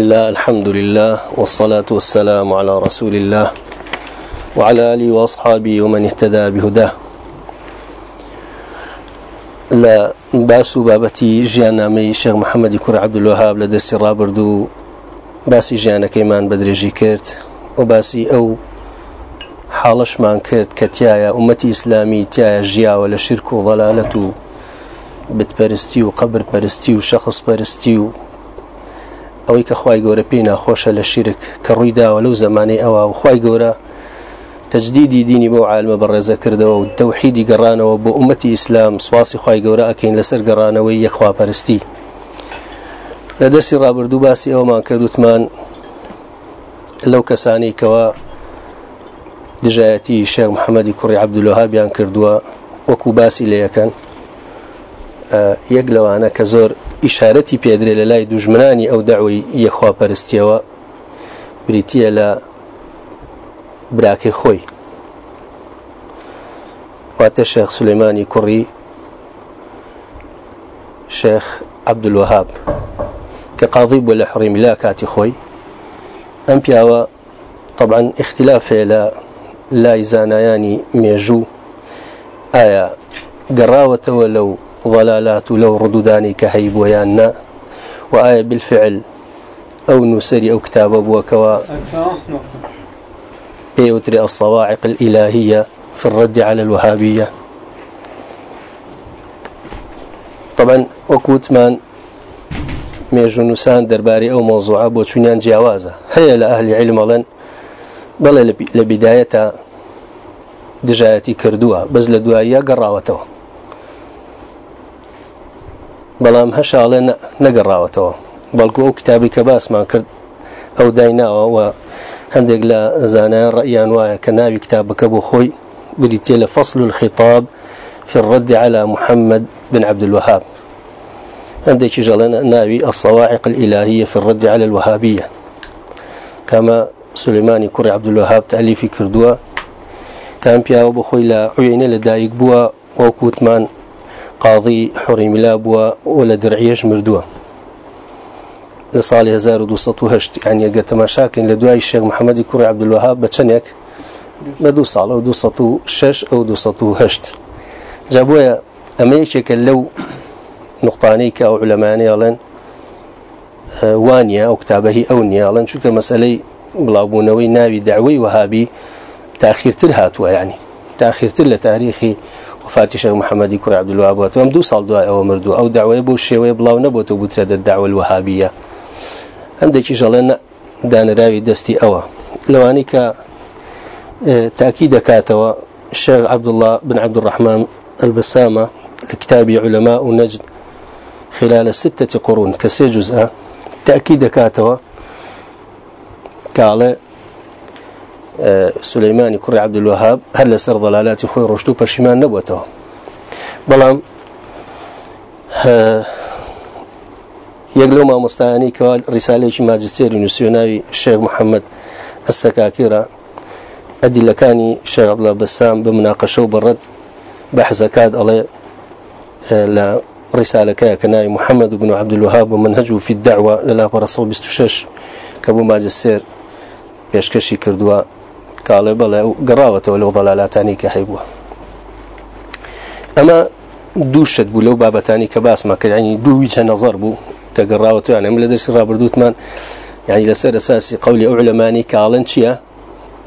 الله الحمد لله والصلاة والسلام على رسول الله وعلى آله وأصحابه ومن اهتدى بهداه. لە باس و بابەتی ژیاننامەی شێخ محمد کوڕی عبد الوهاب لە دەرسی ڕابردوو باسی ژیاننامەکەیمان بە درێژی کرد وە باسی ئەو حاڵەشمان کرد کە تیایە ئومەتی ئیسلامی تیایە ژیاوە لە شرک و ضەلالەت و بتپەرستی و قبر ئەوەی کە خی گەورە پێی ناخۆشە لە شیرک کە ڕوویداوە لەو زمانی ئەوە و خی گەورە تجدیدی دینی بۆ عالمە بەڕێزە کردەوە و دەوحیدی گەڕانەوە بۆ ئومەتی ئیسلام سواسی خی گەورە ئەکەین لەسەر گەڕانەوەی یەخوا پەرستی لە دەستی ڕابردوو باسی ئەومان کردوتمان لەو کەسانی کەەوە دژایەتی شێخ محەممەدی کوڕی عبدلوهابیان کردووە وەکو باسی لە یەکەن. یەک لەوانە کە زۆر ئیشارەتی پێدرێ لە لای دوژمنانی ئەو داوی یەخوا پەرستیەوە بریتە خۆی واتە شێخ سلەیمانی کوڕی شێخ عبدلوهاب کە قاضی بۆ لە حڕیمی لا کاتی خۆی ئەم پیاوە طبعا اختلافێ لە لای زانایانی مێژوو ئایا گەڕاوەتەوە لەو ضلالات و لەو ڕدودانی کە هەی بۆیان نا و ئایا بالفعل ئەو نووسری ئەو کتابە بووەکەوە پێوتری الصواعق الإلهية في الرد على الوهابية. طبعا وكوتمان مێژونوسان دەربارەی ئەو مۆزوعە بۆ چونیان جیاوازە هەیە لە ئەهلی علمەڵەن بەڵێ لە بیدایەتە دژایەتی کردووە بەس لە دواییە بەڵام هەشاڵێ نەگەڕاوەتەوە. بەڵکو ئەو کتابی کە باسمان کرد ئەو دایناوە و هەندێک لە زانایان ڕئیان وایە کە ناوی کتابەکە بۆ خۆی فصل الخطاب في الرد على محمد بن عبد الوهاب عندك جلنا ناوي الصواعق الإلهية في الرد على الوهابية كما سليماني كري عبد الوهاب تأليفي كردوة كان پیاوە بە خۆی لە عوێنە لە دایک بووە وەکووتمان قاضی حڕیمیلا بووە و لە درعیەش مردووە لە ساڵی 1970 یان ئەگەر تەماشاکەین لە دوای شێخ محەممەدی کوڕی عبدلوهاب بە چەندێک بە دو ساڵ و 26 ئەو 1970 جا بۆیە ئەمە یەکێکە لەو نقطانەی کە ئەو علەمانەیەڵێن وانە ئەو کتابەهی ئەو نیاڵەن چونکە مەسلەی بڵاوبوونەوەی ناوی داوی وهابی تاخیرتر هاتووە ینی تاخیرتر لە تاریخی وفاتی شەخ محەممەدی کوڕ عبدلوابات ئەم دو ساڵ دوای ئەوە مردو ئەو داوای بۆ شێوەیە بڵاو نەبووە بوترە دە داوە وهابیە هەندێکی ژەڵێن دانراوی دەستی ئەوە. لەوانی کە تاکی دەکاتەوە شێخ عبدله بن عبد الرحمن البسامة لكتاب علماء نجد خلال ستة قرون كسي جزء تأكيد كاتوا قال سليماني كري عبد الوهاب هل لسر ضلالات خوي رشدو بشمان نبوته؟ بەڵام یەک لەو مامۆستایانی کەوا ڕیسالێکی ماجستێری نووسیۆناوی شێخ محەممەد ئەسەکاکیرە ئەدیلەکانی شێغبڵە بەسام بە مناقەشە و بەڕەت بەحزەکات ئەڵێ لە ڕیسالەکەی کە ناوی محەممەد بن عبدالوهاب و منهج و فی الدعوە لە لاپەرە 26 کە بوو ماجستێر پێشکەشی کردووە کاڵێ بەڵێ و گەڕاوەتەوە لەو دەلالاتانی کە هەیبووە ئەمە دووشت بوو لەو بابەتانی کە باسمە کردنی دوو ویچە نەزەر بوو کە گەڕاوەتوان ئەم لە دەرسی ڕابردوتمان یعنی لەسەر ئەساسی قولی ئەو لەمانی کاڵەن چییە؟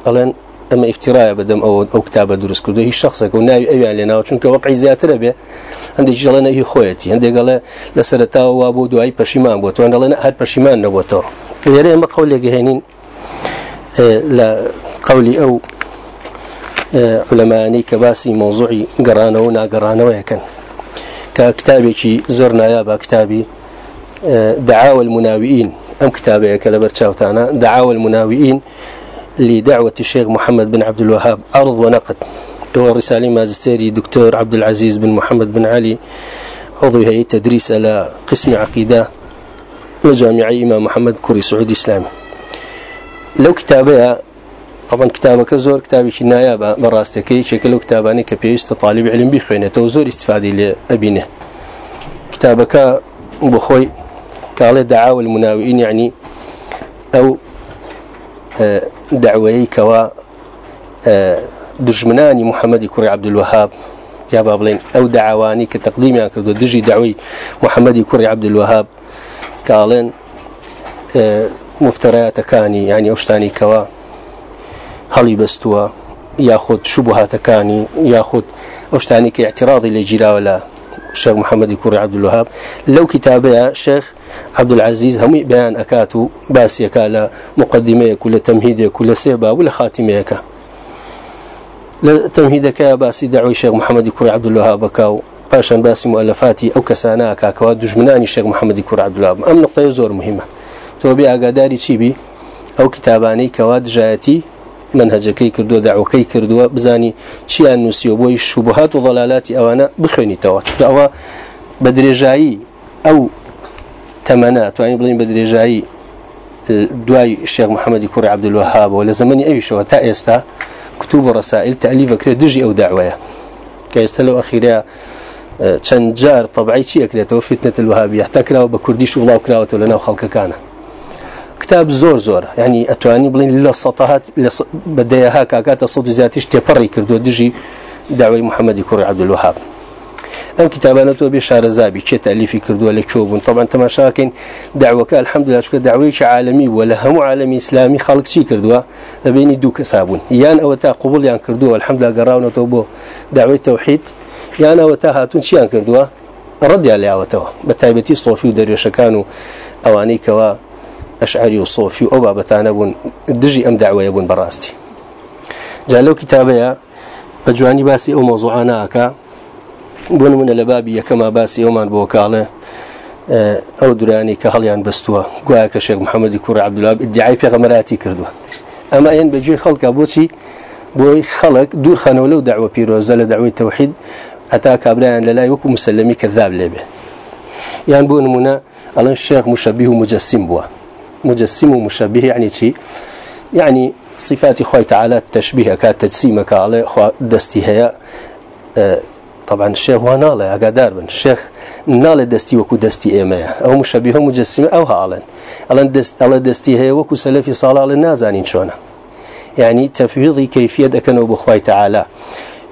ئەڵێن ئەمە ئفتیرایە بەدەم ئەوە ئەو کتابە دروست کردو هیچ شخصێک و ناوی ئەویان لێ ناو چونکە وەقعی زیاترە بێ هەندێک ژەڵێنە هی خۆیەتی هەندێکگەڵێ لە سەرتاوە وا بۆ دوای پەشیمان بۆ توان دەڵێن هەر پەشیمان نەبووتەوە لێرە ئەمە قولێک هێنین لە قولی ئەو علەمانی کە باسی مۆزوعی گەڕانەوە و ناگەڕانەوە یەکەن کە کتابێکی زۆر نایابە کتابی دعاوى المناوئين. أم كتابه كلبر شاوتانا دعاوى المناوئين لدعوة الشيخ محمد بن عبد الوهاب. عرض ونقد. هو رسالة ماجستيري دكتور عبد العزيز بن محمد بن علي. عضو هيئة تدريس على قسم عقيدة وجامع إمام محمد كوري سعودي إسلامي لو كتابها طبعا كتابك زور كتابي نایابە بەڕاستەکەی چێکە لەو کتابانی کە علم بخوێنێتەوە زۆر استفادی لێ ئەبینێ کتابەکە بخۆی کاڵێ دعاوە المناوئین يعني أو دعوەیەی کەوا دژمنانی محەممەدی کوڕی عبدالوهاب یا با بڵێن ئەو داوانی کە تەقدیمیان کردو دژی داوی محەممەدی کوڕی عبدالوهاب کاڵێن مفترایەتەکانی ینی ئەو شتانی کەوا هەڵی بەستووە یاخود شوبهاتەکانی یاخود ئەو شتانی کە اعتراضی لە گیراوە لە شيخ محمد كوري عبد الوهاب لو كتابه شيخ عبد العزيز هم بيان أكاتو باسي كالا مقدمة كل تمهيد كل سيبا ولا خاتمة كا تمهيدك يا باسي دعوي الشيخ محمد كوري عبد الوهاب كاو باشان باسي مؤلفاتي أو كسانا كاكوا دجمناني الشيخ محمد كوري عبد الوهاب أم نقطة زور مهمة تو بي أقاداري تشيبي أو كتاباني كواد جايتي منهجەکەی کردووە داوەکەی کردووە بزانی چیان نووسیەوە بۆی شوبهات و ضلالاتی ئەوانە بخوێنیتەوە. چکە ئەوە بە درێژایی ئەو تەمەە توانین بڵین بە درێژایی دوای شێخ محەممەدی کوڕی عبدالوهابەوە لە زمانی ئەویشەوە تا ئێستا کتوب ڕسائل تەلیفەکرێت دژی ئەو داوایە کە ئێستا لەو ئەخیرەیە چەند جار طبعی چی ئەکرێتەوە؟ فتنة الوهابية حتى كراو بكرديش وڵاو کراوەتەوە لەناو خەڵکەکانە. كتاب زور زور. يعني أتواني بلين للسطحات بديها كاكات الصوت زياتيش تيبري كردو. دجي دعوي محمد كوري عبد الوهاب. كتابانا تو بشار زابي. تشي تأليفي كردو لك شوبون طبعا تماشاكين دعوك الحمد لله شكو دعوي عالمي ولا هم عالمي إسلامي خلق شي كردو؟ لبيني دوك سابون. يان أو تا قبول يان كردو. الحمد لله قراونا توبو دعوي توحيد. يان أو تا هاتون شي يان كردو؟ رد على عوتوا بتايبتي صوفي ودريش كانوا اواني كوا أشعري وصوفي أو بابتانا بون دجي أم دعوة يبون براستي. جالو كتابيا بجواني باسي أو موضوعانا أكا بون من لبابي كما باسي أومان بوكالة أو دراني كهليان بستوا. قوايا كشيخ محمد كور عبد الله ادعاء في غمراتي كردوا. أما أين بجوي خلق أبوتي بوي خلق دور خانوا لو دعوة بيروزة لدعوة التوحيد حتى كابران للا يوكو مسلمي كذاب لبه. يعني بون منا الله الشيخ مشبه مجسم بوا. مجسم ومشبه يعني شيء يعني صفات خوي تعالى التشبيه كتجسيمك على دستي هي آه، طبعا الشيخ هو ناله أقدار بن الشيخ ناله دستي وكو دستي إيمايا أو مشبه مجسم أو هالن ألان دست ألا دستي هي وكو سلفي صلاة على النازانين شونا. يعني تفويضي كيفية أكنوا بخوي تعالى.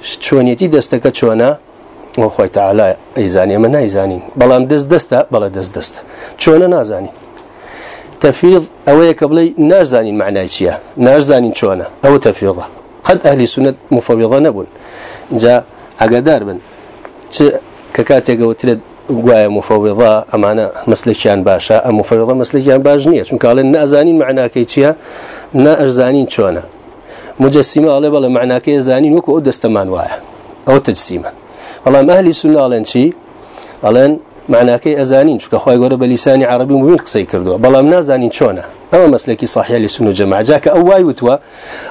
شونيتي دستك شونا وخوي تعالى أيزاني من أيزانين بلان دست دستا بلا دست دست. شونا نازانين. تفيض أو قبلي نازانين معناه شيء نازانين شوانا أو تفيضة قد أهل سنة مفوضة نبون جاء عقدار بن. ككاتي قوتلد قوايا مفوضة أمانا مسلكيان باشا أم مفوضة مسلكيان باش نية قال نازانين معناه كيتشيا نا أرزانين شوانا مجسمة على بلا معناه كي زانين وكو دستمان وايا أو تجسيمة والله أهل سنة على شيء على معناكي أزانين شو كخوي يقول بلسان عربي مبين قصي كردوا بلا منازانين شونا أما مسلكي صحيح لسنة جماعة جاك أواي وتوا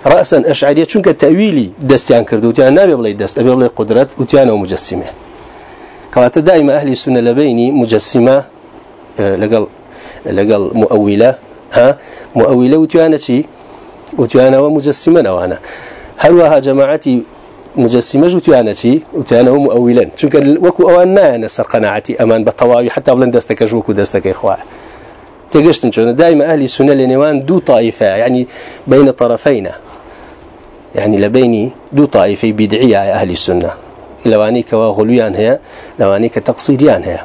رأسا أشعرية شنك التأويلي دستيان كردوا تيان نابي بلاي دست أبي بلاي قدرت وتيان ومجسمة كوات دائما أهل السنة لبيني مجسمة آه، لقل لقل مؤولة ها؟ مؤولة وتيانا شي وتيانا ومجسمة نوانا هل وها جماعتي مجسمة وتيانا شي وتيانا مؤولا. چونك وكو اوان نانا سر قناعتي أمان بطواوي حتى بلن دستك وكو دستك اخوة تقشتن شون دائما أهل السنة لنوان دو طائفة يعني بين طرفين يعني لبيني دو طائفة بدعية أهل السنة لوانيك وغلويان هي لوانيك تقصيريان هي.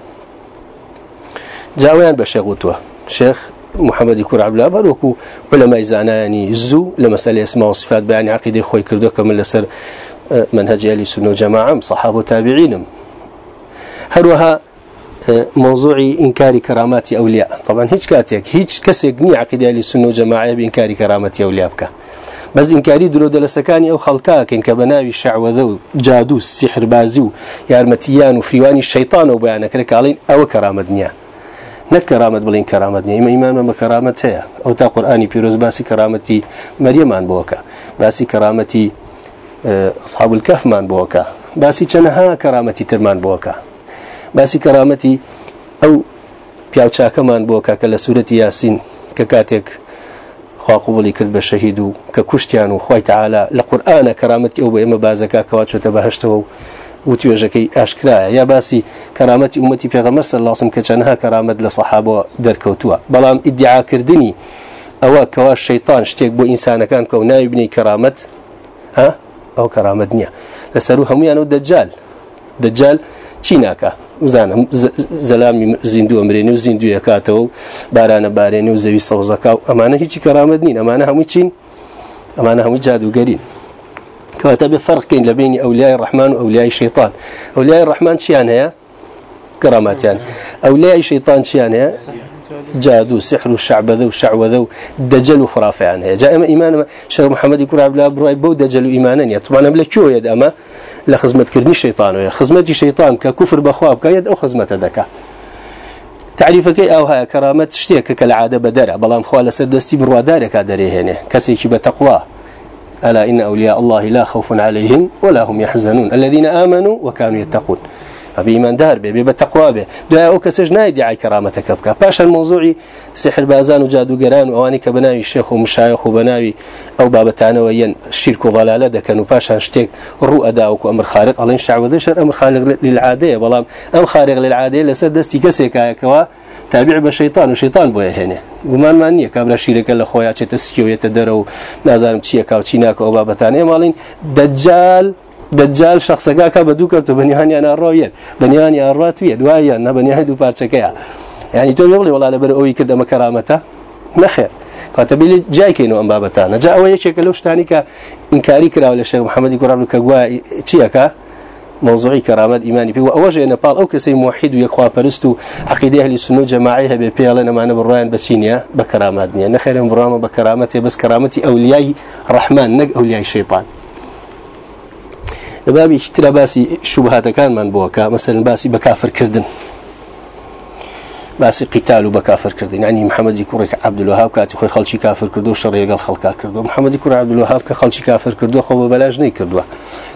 جاويان بشيخ وتوه شيخ محمد يكون عبد الله بروكو علماء زاناني زو لمسألة اسماء وصفات بيان عقيدة خوي كردو كمل لسر منهج أهل السنة والجماعة صحابة تابعين هروها موضوع إنكار كرامات أولياء. طبعا هيج كاتيك هيج كسيقني عقيدة أهل السنة والجماعة بإنكار كرامات أولياء بك بس إنكاري درو دلسكاني أو خلقاك إن كبناوي الشعوذو جادو السحر بازو يارمتيان وفريواني الشيطان وبيانك لك علين أو كرامة دنيا نكرامة بلين كرامة دنيا إما إمام ما كرامة هي أو تا قرآني بيروز باسي كرامتي مريم عن بوكا. باسي كرامتي أصحاب الكهف مان بوكا باسي چنها كرامتي ترمان بوكا باسي كرامتي أو پیاوچاکە مان بووکە کە لە سوورەتی یاسین کە کاتێک خوا قوبڵی کرد بە شەهید و کە کوشتیان و خی تعالا لە قورآانە کەرامەتی ئەو بە ئێمە بازەکە کەوا چۆتە بەهشتەوە و توێژەکەی ئاشکرایە. یا باسی کەرامەتی ومەتی پێغەمەر سەر لاسم کە چەندها کەرامەت لە سەحابەوە دەرکەوتووە. بەڵام ئیدعاکردنی ئەوە کەوا شەیتان شتێک بۆ ئینسانەکان کە و ناوی بنی کەرامەت ها؟ ئەو کەرامەت نییە لەسەر و هەمویان و دەجال دەجال چی ناکە وزانم زەلامی زیندوو ئەمرێنی و زیندوی کاتەوە و بارانە بارێنی و زەوی سەوزەکە و ئەمانە هیچی کەرامەت نین. ئەمانە هەمووی چین؟ ئەمانە هەمووی جادوگەرین. کەواتە بێ فەرقین لە بینی ئەولیای ڕحمان و ئەولیای شەیطان. ئەولیای ڕحمان چیان هەیە؟ شيان جادو سحر وشعبذة وشعوذة دجل وخرافة جاء إما إيمان شيخ محمد يقول عبد الله بروي بو دجل إيمانا طبعا بلا شو يد أما لخزمة كرني الشيطان ويا خزمة الشيطان ككفر بخواب كيد أو خزمة ذكاء تعريفك أو هاي كرامة شتيك كالعادة بدرع بلام خوال سردستي بروادارك داري هنا. كسيك بتقوى. ألا إن أولياء الله لا خوف عليهم ولا هم يحزنون. الذين آمنوا وكانوا يتقون. أبي إيمان دار بي بتقوى به دعاء أو كسج نايدعي كرامتك بك. باش الموضوع سحر بازان وجادو جران وأواني كبناوي الشيخ ومشايخ وبناوي أو بابتانا وين الشرك وضلالة ده كانوا باش هنشتك الرؤى داوك وأمر خارق. الله شعب ذشر أمر خارق للعادية بلام أم خارق للعادية لسر دستي كسيكا كوا تابع بشيطان وشيطان بويا هنا گومان من نییە کابرا شیرەکە لە خۆیان چێتە سکیوێتە دەرە و نازانم چییە کاو چیناکە ئەو بابەتانێ ماڵین دەجال دجال شخصەکە کە بە دوو کەوتە بەنیهانیان ئاڕۆیە بەنیانی ئاڕاتویە دوایە نەبنیهای دوو پارچەکەیە یعنی تۆ بڵێ وڵا لەبەر ئەوی کردەمە کەرامەتە نەخێر کاتەبیلی جایکەینەوە ئەم بابەتانە جا ئەوە یەکێکە لەو شتانی کە ئینکاری کراوە لە شێخ محەممەدی کوڕابل کە گوای چیەکە موضوعی كرامات إيماني بي. وأوجه نبال أو كسي موحد ويكوا برستو عقيدة أهل السنة جماعيها بيبيالا نمانا بالرأيان بسينيا بكرامات نيا. نخير برامة بكرامتي بس كرامتي أولياء رحمن. نق أولياء الشيطان. لبابي ترى باسي شبهات كان من بوكا. مثلا باسي بكافر كردن. باسي قتال وبكافر كردن. يعني محمد يكون عبد الوهاب كاتي خوي خلشي كافر كردو شر قال خلقا كردو. محمد يكون عبد الوهاب كخلشي كافر كردو خو بلاش ني كردو.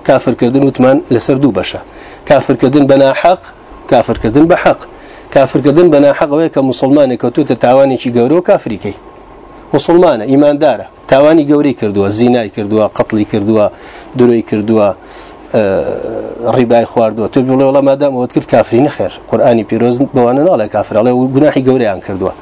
كافر كردن وثمان لسردو بشا. كافر كردن بنا حق كافر كردن بحق. كافر كردن بنا حق ويك مسلمان كتو تتعواني شي قورو كافري كي. مسلمان إيمان دارة. تاواني قوري كردوا زيناي كردوا قتلي كردوا دروي كردوا ڕیبای خواردووە. تو بڵێ وڵە مادام ئەوت کرد کافری نەخێر قورآانی پیرۆز بەوانە ناڵێ کافرڵێ و گوناحی گەوریان کردووە.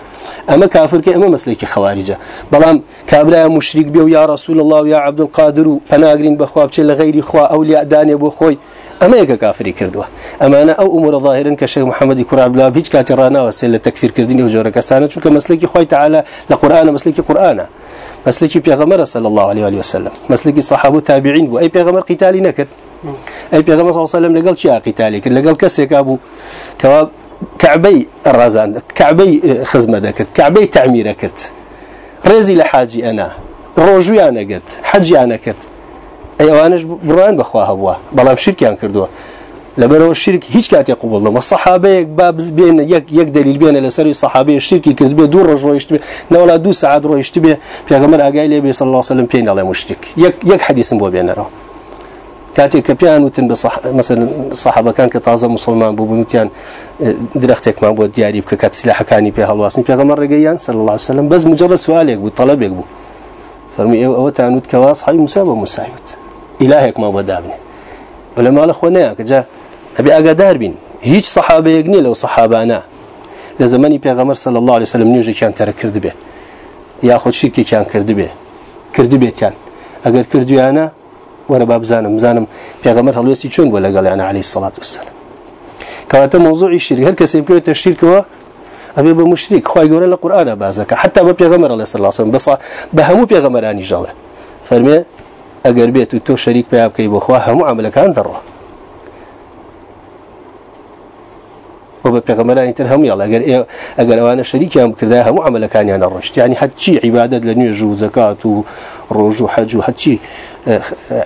ئەمە کافرکە ئەمە مەسلێکی خەواریجە. بەڵام کابرای مشریک بێ و یا رسول الله یا عبد القادر و پەناگرین بەخوا بچێت لە خوا ئەو لیادانێ بۆ خۆی ئەمە یەکە کافری کردووە. ئەمانە ئەو ئومورە ظاهرن کە شێخ محەممەدی کوڕابلا هیچ کاتی ڕناوەسێ لە تەکفیرکردنی و جۆرە کەسانە چونکە مەسلێکی خۆی تعالا لە قورآانە مەسلێکی مسلكي بيغمر صلى الله عليه وسلم. مسلكي صحابه تابعين وأي بيغمر قتالي نكر أي بيغمر صلى الله عليه وسلم لقل شيء قتالي لقل كسيك أبو كواب كعبي الرزان كعبي خزمة ذكرت كعبي تعمير كرت رزي لحاجي أنا. روجوي أنا قلت حجي أنا كرت أي أوانش بران بخواها بوا بلام شركي أن كردوه لبرو الشرك هیچ کاتی قبول صحابه یک باب بین یک یک دلیل بین لسری صحابه شرکی کرد به دور رج رویشت به نولا دو ساعت رویشت به پیغمبر آگای لی صلی الله علیه و سلم پین الله مشرک یک یک حدیث بو بین را كاتي كبيان وتن بصح مثلا صحابة كان كتازه مسلمان بو بنتيان درختك ما بو دياري بكات سلاح كاني بها الواسن پیغمبر رجيان صلى الله عليه وسلم. بس مجرد سؤالك بو طلبك بو فرمي أو تانوت كواس؟ حي مسابه مسايوت الهك ما بدابني ولما له خناك جاء ئەبێ ئاگادار بین هیچ سەحابەیەک نییە لەو سەحابانە لە زمانی پێغەمەر صلی الله عليه وسلم نوێژێکیان تەرە کرد بێ یاخۆ شیرکێکیان کرد بێ کرد بێتیان ئەگەر کردویانە وەرە با بزانم بزانم پێغەمەر هەڵوێستی چۆن بۆ لەگەڵیانە عليه الصلاة والسلام. کەواتە موضوعی شیر هەر کەسێ بکەوێتە شیرکەوە ئەبێ بە مشریک خی گەورە لە قورآە بازەکە حتا بە پێغەمەر لە سەر لاسم بەسا بە هەموو پێغەمەرانی ژەڵێ فەرمێ ئەگەر بێت و تۆ شەریک پێیا بکەی بۆخوا هەموو بە پێغەمەرانی تر هەموو یاڵ. ئەگەر ئەگەر ئەوانە شەریکیان بکردا هەموو عملەکانیان ڕشت ینی حچی عیبادت لە نوێژ و زکات و ڕۆژ و حەج و حچی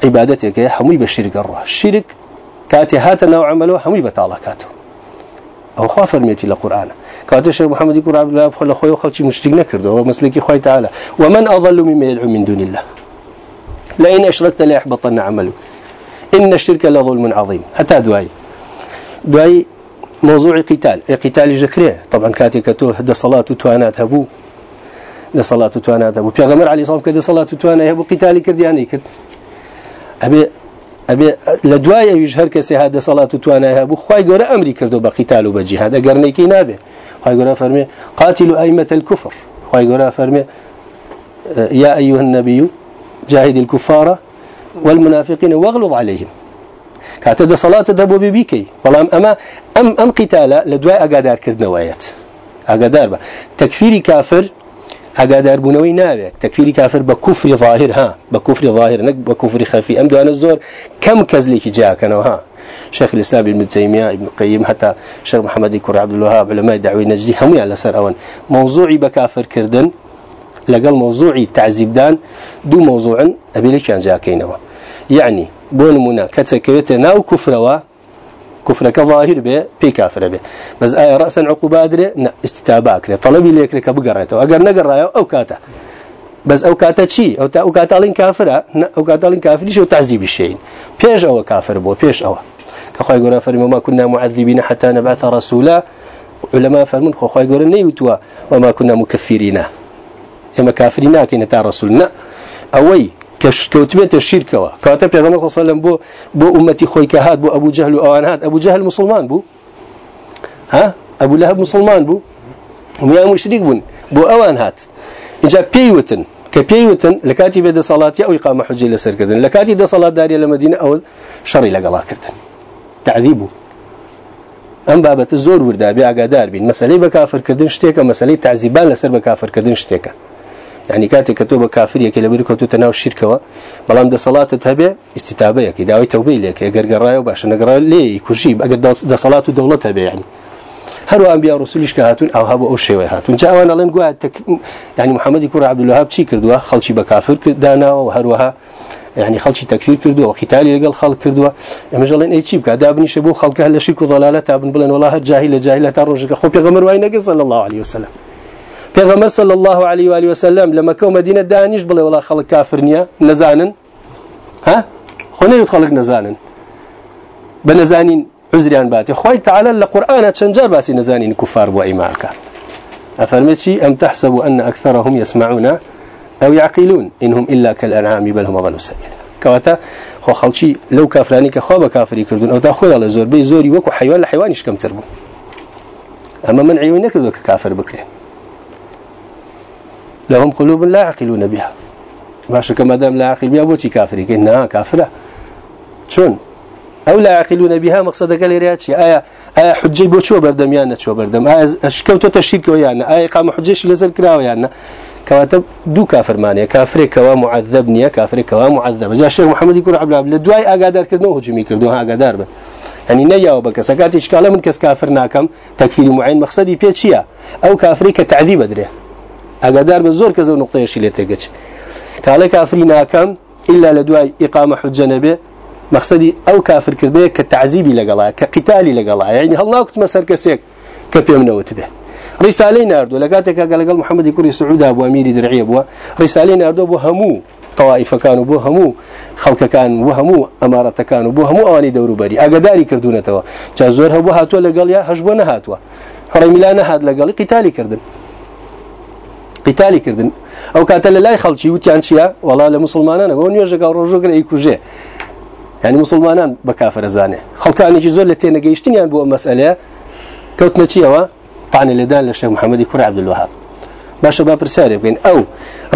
عیبادەتێکە هەمووی بە شیرگە ڕۆ شیرک کاتێ هاتە ناو عملەوە هەمووی بەتاڵەکاتەوە ئەو خوا فەرمێتی لە قورآانە کاتش محمدی کوڕ عبد الله خۆ خۆی خەڵکی مشتێک نەکردەوە مەسلێکی خۆی تعالى ومن أضل ممن يدعو من دون الله. لئن أشركت ليحبطن عملك. إن الشرك لظلم عظيم. حتى دواي دواي موضوع قتال قتال ذكره طبعا كاتي كتو ده صلاة توانات هبو ده صلاة توانات هبو بيغمر عليه الصلاة كده صلاة توانات هبو قتال كردياني كرد أبي أبي لدواي يجهر كسي هذا صلاة توانات هبو خواي قرأ أمري كردو بقتال وبجهاد أقرنيكي نابه خواي قرأ فرمي قاتلوا أئمة الكفر. خواي قرأ فرمي يا أيها النبي جاهد الكفار والمنافقين واغلظ عليهم. كاتد صلاة دبو ببيكي. والله أما أم أم قتالة لدواء أقادار كردنا وآيات أقادار با. تكفيري كافر أقادار بنوي نابك تكفيري كافر بكفر ظاهر ها. بكفر ظاهر نك بكفر خفي. أم دوان الزور كم كزليك جاك أنا ها. شيخ الإسلام ابن تيمية ابن القيم حتى شيخ محمد كر عبد الوهاب علماء دعوي نجدي هم على سر أون. موضوعي بكافر كردن لقال موضوعي تعذيب دان دو موضوع أبي ليش كان جاكينه يعني بون منا كتكويت ناو كفروا كفرك ظاهر به بي كافر به بس آية رأسا عقوبة أدري استتابة أكري طلبي ليك لك بقرأته أقر نقرأ أو كاته بس أو كاتا شي أو تا أو كاتا لين كافرة أو كاتا لين كافر شو تعذيب الشيء بيش أو كافر بو بيش أو كخوي يقول فرموا ما كنا معذبين حتى نبعث رسولا. علماء فرمون خو يقول نيوتوا وما كنا مكفرين. إما كافرين كنا تا رسولنا أوي كاتب پیغمبر صلى الله عليه وسلم بو بو أمتي خوي كهات بو أبو جهل وأوان هات. أبو جهل مسلمان بو ها؟ أبو لهب مسلمان بو يا مشرك بون بو أوان هات. إنجا بيوتن كبيوتن لكاتي بدا صلاة أو إقامة حجة لسر كردن لكاتي دا صلاة دارية لمدينة أو شري لقلا كردن تعذيبه أم بابت الزور وردا بيع قادار بين مسألة بكافر كردن شتيكا مسألة تعذيبان لسر بكافر كردن شتيكا يعني كاتك كتوبة كافر يكي لبري كتو تناو الشركة بلام دا صلاة تهبه استتابة يكي داوي توبي لك يقر قرايا وباشا نقرا ليه كرشيب أقر دا صلاة دولتها بي يعني. هرو أنبياء رسولش كهاتون أو هبو أو شيء هاتون. جاء وأنا لين قاعد تك يعني محمد يكون عبد الوهاب شي كردوا؟ خلشي بكافر دانا وهروها يعني خلشي تكفير كردوا وقتالي لقال خلق كردوا. مجالين أي شيء كذا ابني شبو خلق أهل الشرك وضلالة ابن بلن والله جاهل جاهلة ترجع خو بيغمر وين صلى الله عليه وسلم پیغمبر صلى الله عليه واله وسلم لما كو مدينه دانيش بلا ولا خلق كافرنيا نزانن ها خونه خلق نزانن بنزانين عذريان باتي خوي تعالى القرآن تشنجر باسي نزانين كفار وإيماك أفرمتشي أم تحسب أن أكثرهم يسمعون أو يعقلون إنهم إلا كالأنعام بل هم ضلوا السبيل كواتا خو خلشي لو كافراني كخواب كافري كردون أو تأخذ على زور بي زوري وكو حيوان لحيوانش كم تربو أما من عيون يكردو كافر بكرين لهم قلوب لا يعقلون بها. باشا كما دام لا يعقل بها بوتي كافري كنا كافرة. شون؟ أو لا يعقلون بها مقصدك لريات شيء آية آية حجي بو شو بردم يانا شو بردم؟ آية أشكوتو تشريك ويانا آية قام حجيش لزل كرا ويانا كواتب دو كافر مانيا. كافر كوا معذب نيا كافر كوا معذب. جاء الشيخ محمد يقول عبد الله لدواي أقادر كردنو هجومي كردوها أقادر به يعني نيا وبك سكات إشكاله من كس كافر ناكم. تكفير معين مقصدي بيتشيا أو كافر كتعذيب أدريه أقدار بزور كذا نقطة يشيل تجج قال كافرين ناكم إلا لدواء إقامة حجة نبي مقصدي أو كافر كربيه كتعذيبي لقلا كقتالي لقلا يعني هل وقت مسر كسيك كبيم نوت به رسالين ناردو لقاتك قال قال محمد يكون سعود أبو أمير درعي أبو رسالين ناردو أبو همو طوائف كانوا بو همو خلق كان بو همو أمارة كانوا بو همو أواني دورو بري أقداري كردونة توا جازور هبو هاتوا لقال يا هجبونا هاتوا حريم لا نهاد لقال قتالي قیتالی کردن ئەو کاتە لە لای خەڵکی وتیان چییە؟ وڵا لە مسلمانانە ئەو نوێژەگە ڕۆژۆگر ئەیکوژێ ینی مسلمانان بە کافرەزانێ. خەڵکانێکی زۆر لە تێنەگەیشتنیان بۆ مەسئلەیە کەوتنە چیەوە پانە لەدان لە شێخ محەممەدی کوڕ عبدلوها باشە با پرسیارێ بین ئەو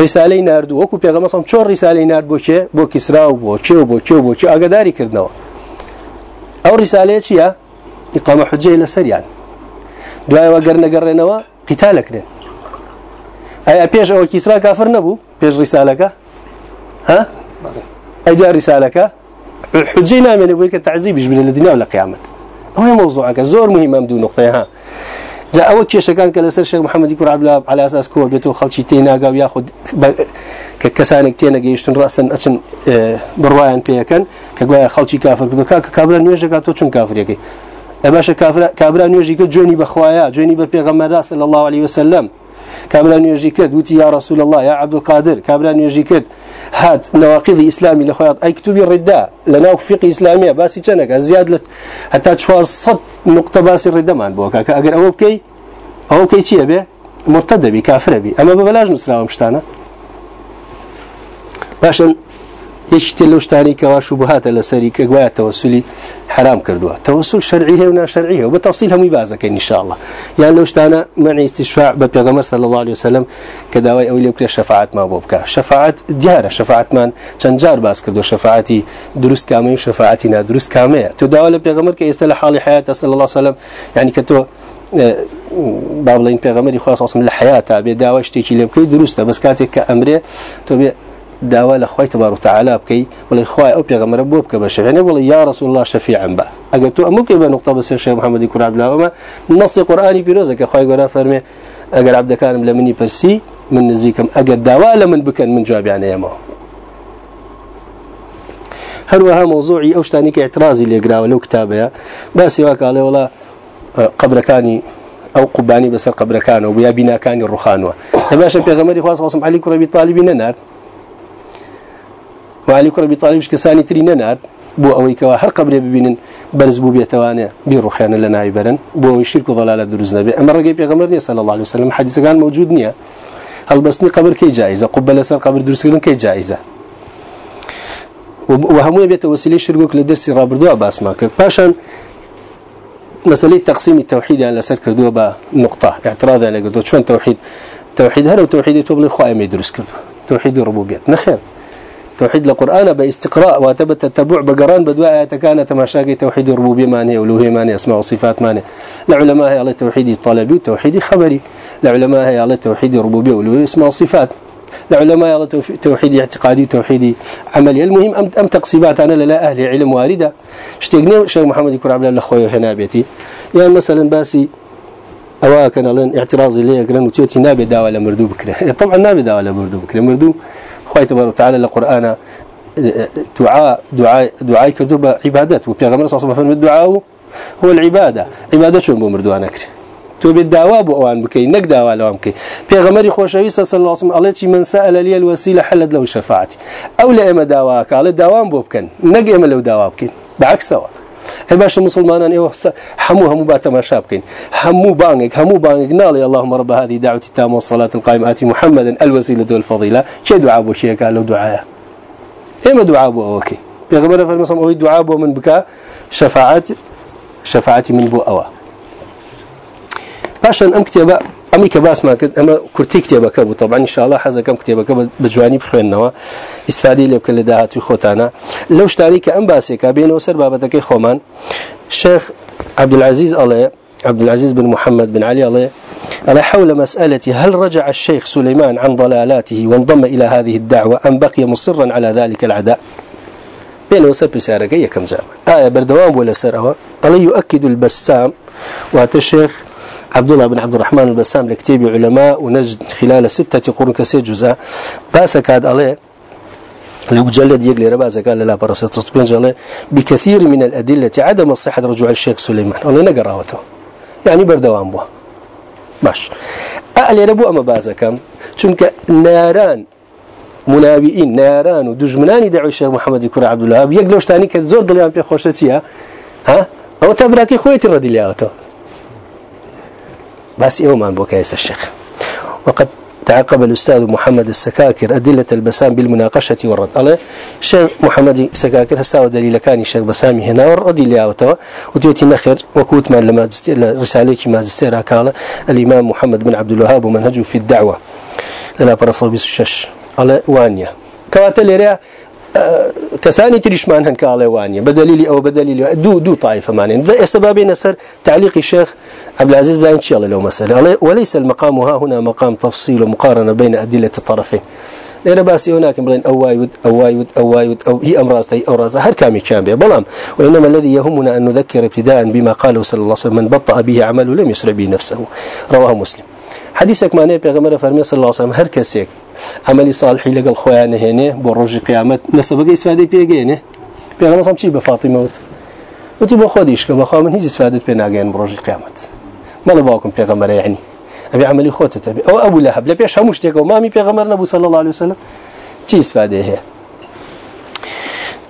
ریسالەی نردوو وەکو پێغەمەسم چۆن ریسالەی نرد بۆ کێ؟ بۆ کیسرا و بۆ کێ و بۆ کێ و بۆ کێ ئاگداری کردنەوە ئەو ریسالەیە چییە؟ ئیقامە حجەی لەسەریان. دوایەوە گەرنەگەڕێنەوە قیتا لەکرێن أي بيش أو كيسرا كافر نبو؟ بيش رسالك. ها؟ أي جاء رسالك. حجينا من أبوك تعذيب من الدنيا ولا قيامة. هو موضوعك زور مهم بدون نقطة. ها. جاء أول شيء كان كلا الشيخ محمد يكون عبد الله على أساس كور بيته خلشي تينا قاو ياخذ ككسانك تينا جيشتن رأسا أشن آه، بروايان بيكن. كقوي خلشي كافر. كذا كا كابرا نيوجا كاتو شن كافر يكي. أباش كافر كابرا نيوجا كجوني بخوايا جوني ببيغمر صلى الله عليه وسلم. كابلان يجي كد وتي يا رسول الله يا عبد القادر كابلان يجي كد هات نواقض إسلامي لخوات أي كتب الرداء لنا فقه إسلامية باسي كنك زيادة حتى تشوار صد نقطة باسي الرداء ما بوكا أجر أو بكي أو بكي تي أبي؟ مرتد بي كافر بي. أما ببلاش نسلا ومشتانا باشن یەکتە لەو شتانی کەوا شوبهاتە لەسەری کە گوایە تەوەسولی حرام کردووە. تەوەسول شەرعی هەیە و ناشەرعی هەیە. بە تەفسیل هەمووی بازەکەی نیشاءله یان لەو شتانە منعی استشفاع بە پێغەمبەر صلی الله عليه وسلم کە داوای ئەوی لێ بکرێ شەفاعت ما بۆ بکە. شەفاعت دیارە. شەفاعتمان چەند جار باس کردو شەفاعتی دروست کامەی و شەفاعتی نادروست کامەیە. تو داوا لە پێغەمبەر کە ئێستا لە حاڵی حیات صلی الله وسلم يعني کە تۆ با بڵین پێغەمەری خواستم لە حیاتا بێ داوا شتێکی لێ بکەی دروستە. بەس کاتێک کە ئەمرێ تۆ داوا لە تبارك وتعالى بكي ولا خوای أو پیغمبر بو بکە بە شەفێنێ وڵی یا رسول الله شفيعا با. اگر تو بکەی بە نقطە بەسەر شێخ محەممەدی کوور عبدلاوەمە نصی قورآانی پیرۆزە کە خی گەۆرا فەرمێ ئەگەر عبدەکانم لە منی پرسی من نزیکم ئەگەر داوا لە من بکەن من جوابیانەیەمەوە هەروەها مۆزوعی ئەو شتانی کە اعترازی لێگراوە لەو کتابەیە باسی واکڵێ وڵا قبرەکانی ئەو قوبانی بەسەر قبرەکانەوە بیا بیناکانی ڕوخانەوە هەباشە پێغەمەری خواست واسم علی کوڕبی طالبی نەنارد وعلی کوڕبی طالبش کەسانی تری نەنارد بۆ ئەوەی کەوا هەر قبرێ ببینن بەرز بوو بێتوانێ بیڕوخیانە لە ناوی بەرن بۆ ئەوی شرک و ضلالە دروست نەبێ ئەمە ڕێگەی پێغەمبەر نیە صلی الله عليه وسلم. حدیثەکان موجود نییە هەڵبەستنی قبر کەی جایزە قوبە لەسەر قبر دروستکردن کەی جایزە وهموو بێتە وسیلی شرگوک لە دەستی ڕابردووە باسمان کرد پاشان مسألة تقسيم التوحيد على سر كردوه بنقطة اعتراض على قدو شون توحيد؟ توحيد هل وتوحيد توبل خواء ما يدرس كردو. توحيد الربوبية نخير. توحيد القرآن باستقراء وتبت التبع بقران بدواء كان تماشاقي توحيد الربوبية ماني ألوهية ماني أسماء وصفات ماني. العلماء هي على توحيد الطلبي وتوحيد خبري. العلماء هي على توحيد الربوبية وألوهية أسماء وصفات. العلماء على توحيد اعتقادي وتوحيد عملي. المهم أم, أم تقسيمات أنا لا أهل علم واردة. اشتقني شيخ محمد يكون عبد الله خوي هنا بيتي. يعني مثلا باسي أوا كان لين اعتراضي ليه قرن وتيتي نابي داوى لمردو بكره طبعا نابي داوى لمردو بكره مردو خوي تبارك وتعالى القرآن دعاء دعاء دعاء كردو عبادات. وبيغمر صلى الله عليه وسلم هو العبادة. عبادة شو بمردو أنا كره تو بالدعوة بو أوان بكي نك دعوة لوام بكي پیغمبري خوشويسه صلى الله عليه وسلم الله من سأل لي الوسيلة حلت له شفاعتي. أو لا اما دعواك على دوام بو بكن نك اما لو دعوة بكين بعكس هي باش المسلمان أيوه حمو همو ما شابكين حمو بانك همو بانك نالي اللهم رب هذه دعوة التامة والصلاة القائمة آتي محمدا الوسيلة والفضيلة شي دعاء بو شي قالوا دعاء اما دعاء بو أوكي پیغمبر فرمسم اوي دعاء بو من بكا شفاعت شفاعتي من بو اوه باشن ام كتابه امي كباس ما كنت اما كرتي كتابه كبو طبعا ان شاء الله حزا كم كتابه كبو بجواني بخوينوا استفادي لي بكل داهات خوتانا لو اشتاري كان باسي كابين وسر بابتك خومان الشيخ عبد العزيز الله عبد العزيز بن محمد بن علي الله على حول مسألة هل رجع الشيخ سليمان عن ضلالاته وانضم إلى هذه الدعوة أم بقي مصرا على ذلك العداء؟ بين وسر بسارة كم جامع آية بردوام ولا سرعة الله يؤكد البسام وهذا الشيخ عبد الله بن عبد الرحمن البسام لكتاب علماء ونجد خلال ستة قرون كسي جزء. باسك هذا عليه المجلد يقل ربازة قال لا برسة تطبين بكثير من الأدلة عدم الصحة رجوع الشيخ سليمان. الله نقراوته يعني بردوان بوه. باش. أعلي ربو أما بازكم چونك ناران منابئين ناران ودجمنان يدعو الشيخ محمد كرة عبد الله يقلوش تاني كزور ضليان في خوشتها ها؟ أو تبراكي خويتي الردي لياوته بس يوما بوكايس الشيخ. وقد تعقب الأستاذ محمد السكاكر أدلة البسام بالمناقشة والرد. الله الشيخ محمد السكاكر هستاوى دليل كان الشيخ بسامي هنا والرد اللي أوتوا وتوتي نخر وكوت ما لما رسالة ماجستير قال الإمام محمد بن عبد الوهاب ومنهجه في الدعوة. للا برصو بسشش الله وانيا. كواتل كساني تريشمان هن كالوانيا بدليل أو بدليل دو دو طائفة معنى ده استبابين سر تعليق الشيخ عبد العزيز إن شاء الله لو مسألة وليس المقام ها هنا مقام تفصيل ومقارنة بين أدلة الطرفين لأن باسي هناك بلين أوايود أوايود أوايود أو هي أمراض هي أمراض هر كامي بها بلام وإنما الذي يهمنا أن نذكر ابتداء بما قاله صلى الله عليه وسلم من بطأ به عمله لم يسرع به نفسه. رواه مسلم. حديثك معناه بيغمبر فرمي صلى الله عليه وسلم هر كسيك عملي صالحي لقى خوان هنا بروج قيامت نسبة استفادة بيجينه بيغمبر صلى الله بفاطمة وت؟ وتي بخوديش كبخوا من هيج استفادة بيناجين بروج قيامت. ما لباكم بيغمبر يعني أبي عملي خوته تبي أو أبو لهب لبيش همش تيجو ما مي بيغمبر نبو صلى الله عليه وسلم. تي استفادة هي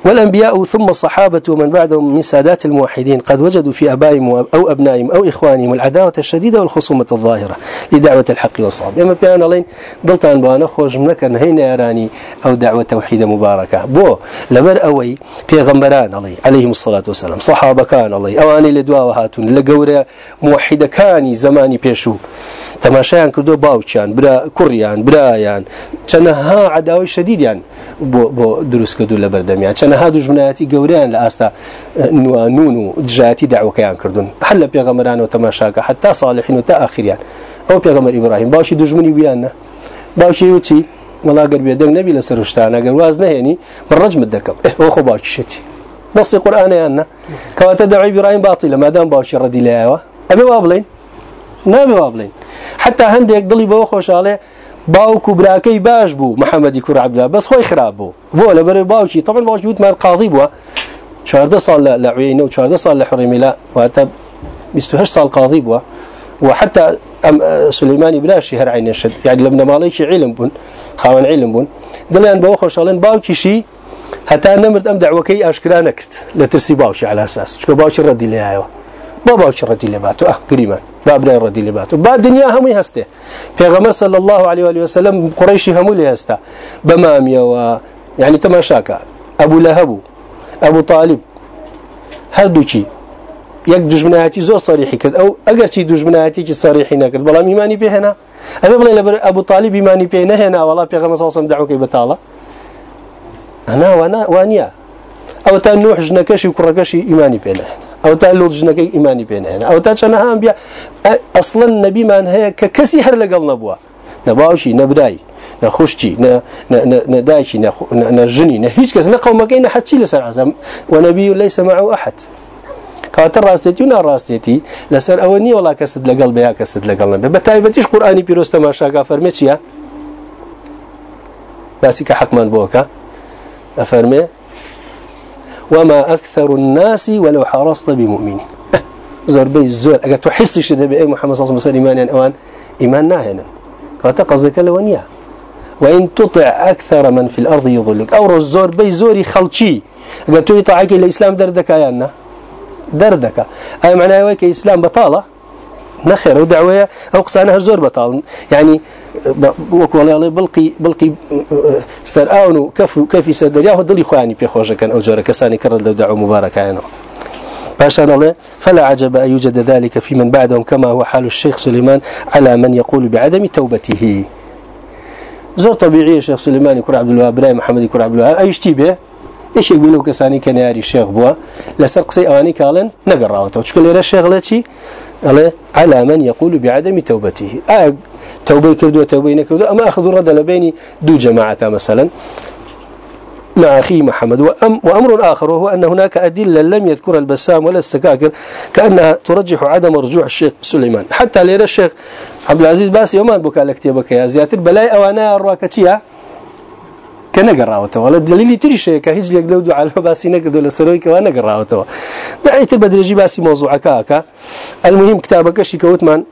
والأنبياء ثم الصحابة ومن بعدهم من سادات الموحدين قد وجدوا في أبائهم أو أبنائهم أو إخوانهم العداوة الشديدة والخصومة الظاهرة لدعوة الحق والصواب. يما بيان الله دلتان بانا خوش منك هين يراني أو دعوة توحيد مباركة. بو لبر أوي غمران الله عليهم الصلاة والسلام صحابة كان الله أواني لدوا وهاتون لقورة موحدة كاني زماني بيشو. تماشایان کردو باوچیان برا کوڕیان برایان چەنەها عداوی شدیدیان بۆ بۆ دروست کردو لە بەردەمیان. چەنەها دوژمنایەتی گەوریان لە ئاستا نوانون و دژاتی داوەکەیان کردوون. هەر لە پێغەمەرانەوە تەماشاکە حتا صالحین و تا ئاخریان ئەو پێغەمەر ئیبراهیم باوشی دوژمنی بیانە باوشی وچی وڵا گەر بێدەنگ نەبی لە سەرشتانە گەر واز نهێنی ڕەجمت دەکەم. ئەو خۆ باوکیشێتی نصی قورئانیان نە کەواتە دەوای برایم باڵی لە مادام باوشی ڕەدی لایەوە. ئەبێ وا بڵین؟ نابێ وا بڵین. حتى هەندێک دڵی بەوە خۆشحاڵێ باوکو براکەی باش بوو محەممەدی کوور عبدولوەهاب بەس خۆی خراپ بوو. بۆ لە بەرەی باوکی طبعا باوکی وتمان قاضی بووە. چواردە ساڵ لە عوێنە و چواردە ساڵ لە حڕێمیلا واتە 28 ساڵ قاضی بووە. وحتى أم سليماني بلاشي هر عين الشد يعني لما ماليش علم بون خاون علم بون دلان بو خوشالين باوكي شي حتى نمرد أم دعوكي أشكرا نكرت لترسي باوشي على أساس شكو باوشي ردي لي أيوه ما باوشي ردي لي باتو؟ أه قريبا. بابنا ردي لباتو بعد دنيا هم يهسته پیغمبر صلى الله عليه وآله وسلم قريشي هم اللي هسته بمامية و يعني تماشاكا أبو لهب أبو طالب. هر دوشي يك دجمناتي زور صريحي كد أو أجر شي دجمناتي كي صريحي نكد بلا إيماني به هنا أبي بلا أبو طالب إيماني به هنا والله پیغمبر صلى الله عليه وسلم دعوك بتالا أنا وأنا وانيا أو تنوح جنكشي وكركشي إيماني به أو تا لو جنەکەی ئیمانی پێنهێن أو تا چەنەها بیا ئەسڵەن نەبیمان هەیە کە کەسی هەر لەگەڵ نەبووە نەباوشی نەبرایی نەخشتی نەدایکی نەژنی نە هیچ کەس نەقومەکەی نەحەچی لەسەر عزم. وەنەبی و لەیسە معه ئەحد کاتە ڕاستێتی و ناڕاستێتی لەسەر ئەوە نیە وڵا کەست لەگەڵ بیا کەست لەگەڵ نەبێ بە تایبەتیش قورآانی پیرۆستە ماشاکە فەرمێ چییە باسی کە حەقمان بۆکە ئەفەرمێ وما أكثر الناس ولو حرصت بمؤمنين. زور بي زور. أجا تحسي بأي محمد صلى الله عليه وسلم إيمان أوان إيمان ناهنا كواتا قصدك لونيا وإن تطع أكثر من في الأرض يضلك. أو الزور بي زوري خلشي. أجا توي طاعك الإسلام دردك يانا دردك. أي معناه ويك إسلام بطالة؟ نخير. ودعوة أو قصانها زور بطال. يعني وەکو الله بڵقی بڵقی سەرئاون و کەف و کەفی سەردەریا دڵی خوانی پێخۆشەکەن ئەو جۆرە کەسانی کڕ لە داع مبارەکانەوە باشان الله فلا عجب أن يوجد ذلك في من بعدهم كما هو حال الشيخ سليمان على من يقول بعدم توبته. زور طبيعي الشيخ سليمان يكون عبد الوهاب براي محمد يكون عبد الوهاب. أي اشتبه إيش يقولوا كساني كان ياري الشيخ بوا؟ لسرق سي أواني كالن نقراوته. وشكل ليرا الشيخ لاتشي على من يقول بعدم توبته. آه توبه كردو توبه نكردو أما أخذ الرد لبين دو جماعة مثلا. مع أخي محمد. وأم وأمر آخر وهو أن هناك أدلة لم يذكرها البسام ولا السكاكر. كأنها ترجح عدم رجوع الشيخ سليمان. حتى ليرى الشيخ عبد العزيز باسي وما بكى لكتابك يا زياتر. بلاي أوانا أرواكتشيا كنقراوته ولا دليل تري شيء كهيج لك لو على باسي نقدر لسروي كوانا قراوته دعيت بدرجي باسي كاكا. المهم كتابك شي كوتمان.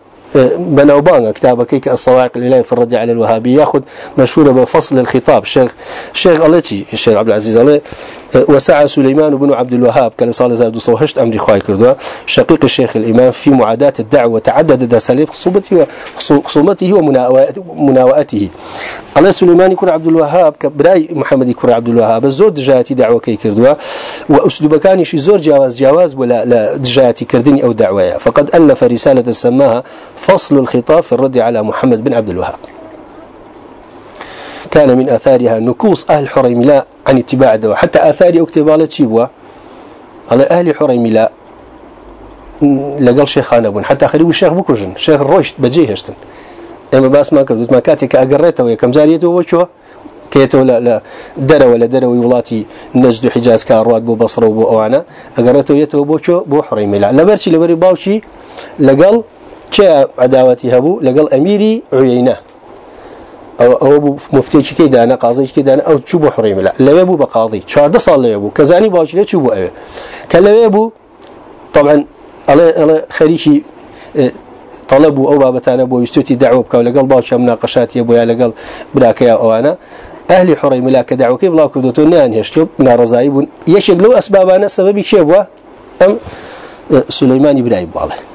بنوبان كتابك كيك الصواعق الإلهية في الرد على الوهابي ياخذ مشهورة بفصل الخطاب. شيخ شيخ التي الشيخ عبد العزيز الله وسعى سليمان بن عبد الوهاب كان صار زاد صوهشت أمري خواي كردوا. شقيق الشيخ الإمام في معاداة الدعوة وتعدد أساليب خصومته وخصومته ومناوئته على سليمان يكون عبد الوهاب كبراي محمد يكون عبد الوهاب. الزود جاتي دعوة كي كردوا. وأسلوب كان شي زور جواز جواز ولا لا جاتي كردني أو دعوة فقد ألف رسالة سماها فصل الخطاب في الرد على محمد بن عبد الوهاب. كان من آثارها نكوص أهل حريملاء عن اتباع الدواء. حتى أكتب على تشيبوا على أهل حريملاء لقال شيخان أبون حتى خريب الشيخ بكرجن شيخ الروشت بجيهشتن اما بأس ما كردوت ما كاتك اقريته ويا كم زاريته وشو كيتو لا لا درا ولا درا ولاتي نجد حجاز كاروات بو بصرة وبو أوانا. أقريته يتو بو بو حريم لا لبرشي لبري باوشي. لقال شا عداوتي هبو؟ لقال أميري عيينة. ئەوە بوو مفتێکی دانا قازێکی دانا ئەو چوو بۆ حڕێمیلا. لەوێ بوو بە قازی چواردە ساڵ لەوێ بوو. کەزانی باش لێ چوو بۆ ئەوێ. کە لەوێ بوو طبعا ئەڵێ ئەڵێ خەریکی طلب بوو ئەو بابەتانە بۆ ویستوتی داوە بکە لەگەڵ باوچە مناقەشاتیە بۆیە لەگەڵ براکەیا ئەوانە. ئەهلی حڕێمیلا کە داوەکەی بڵاو کردوەوە نانهێشت ناڕزایی بوون. یەکێک لەو ئەسبابانە سەبەبی کێ بووە؟ ئەم سلەیمانی برای بواڵێ.